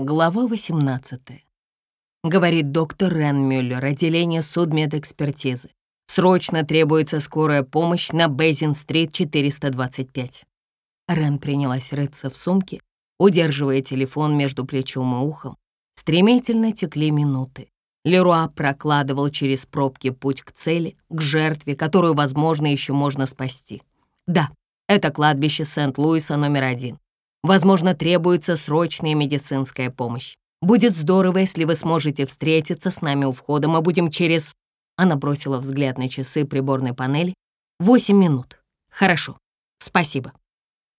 Глава 18. Говорит доктор Рен Мюллер, отделение судмедэкспертизы. Срочно требуется скорая помощь на Бейзин-стрит 425. Рен принялась рыться в сумке, удерживая телефон между плечом и ухом. Стремительно текли минуты. Леруа прокладывал через пробки путь к цели, к жертве, которую, возможно, еще можно спасти. Да, это кладбище Сент-Луиса номер один. Возможно, требуется срочная медицинская помощь. Будет здорово, если вы сможете встретиться с нами у входа. Мы будем через...» Она бросила взгляд на часы приборной панели. «Восемь минут. Хорошо. Спасибо».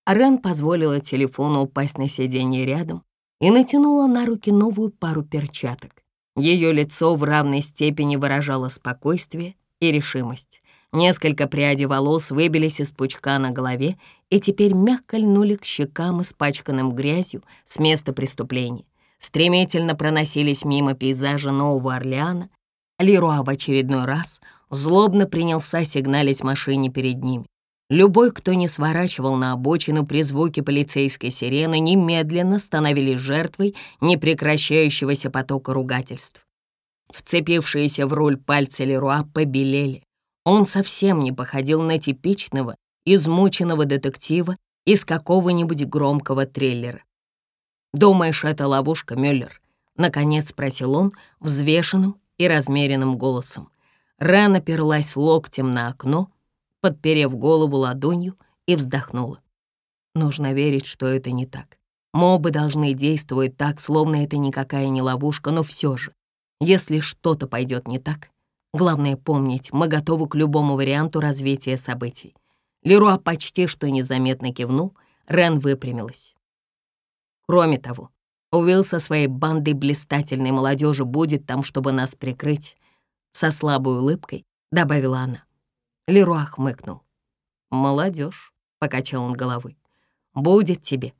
Рен позволила телефону упасть на сиденье рядом и натянула на руки новую пару перчаток. Ее лицо в равной степени выражало спокойствие и решимость. Несколько прядей волос выбились из пучка на голове и теперь мягко льнули к щекам, испачканным грязью с места преступления. Стремительно проносились мимо пейзажа Нового Орлеана. Леруа в очередной раз злобно принялся сигналить машине перед ними. Любой, кто не сворачивал на обочину при звуке полицейской сирены, немедленно становились жертвой непрекращающегося потока ругательств. Вцепившиеся в руль пальцы Леруа побелели. Он совсем не походил на типичного, измученного детектива из какого-нибудь громкого триллера. «Думаешь, это ловушка, Мюллер?» — наконец спросил он взвешенным и размеренным голосом. Рен оперлась локтем на окно, подперев голову ладонью и вздохнула. Нужно верить, что это не так. Мобы должны действовать так, словно это никакая не ловушка, но все же, если что-то пойдет не так, Главное помнить, мы готовы к любому варианту развития событий. Леруа почти что незаметно кивнул, Рен выпрямилась. Кроме того, Уилл со своей бандой блистательной молодежи будет там, чтобы нас прикрыть. Со слабой улыбкой добавила она. Леруа хмыкнул. «Молодежь», — покачал он головой, — «будет тебе.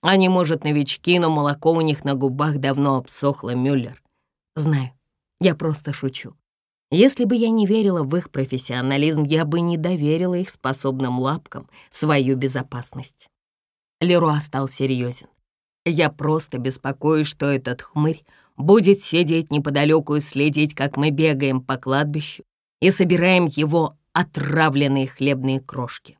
Они, может, новички, но молоко у них на губах давно обсохло, Мюллер. Знаю, я просто шучу. Если бы я не верила в их профессионализм, я бы не доверила их способным лапкам свою безопасность. Леруа стал серьезен. Я просто беспокоюсь, что этот хмырь будет сидеть неподалеку и следить, как мы бегаем по кладбищу и собираем его отравленные хлебные крошки.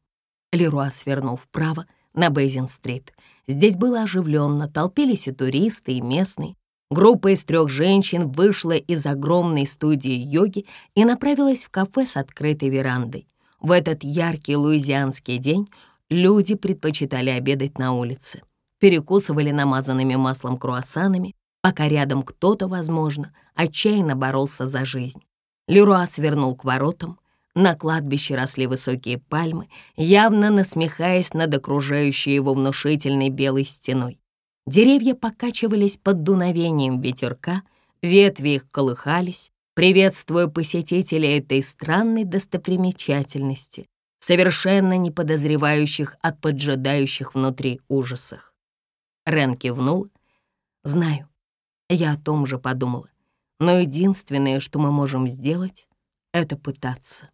Леруа свернул вправо на Бейзин-стрит. Здесь было оживленно, толпились и туристы, и местные. Группа из трех женщин вышла из огромной студии йоги и направилась в кафе с открытой верандой. В этот яркий луизианский день люди предпочитали обедать на улице. Перекусывали намазанными маслом круассанами, пока рядом кто-то, возможно, отчаянно боролся за жизнь. Леруа свернул к воротам. На кладбище росли высокие пальмы, явно насмехаясь над окружающей его внушительной белой стеной. Деревья покачивались под дуновением ветерка, ветви их колыхались, приветствуя посетителей этой странной достопримечательности, совершенно не подозревающих от поджидающих внутри ужасах. Рен кивнул. «Знаю, я о том же подумала. Но единственное, что мы можем сделать, это пытаться.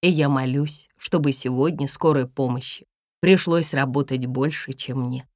И я молюсь, чтобы сегодня скорой помощи пришлось работать больше, чем мне.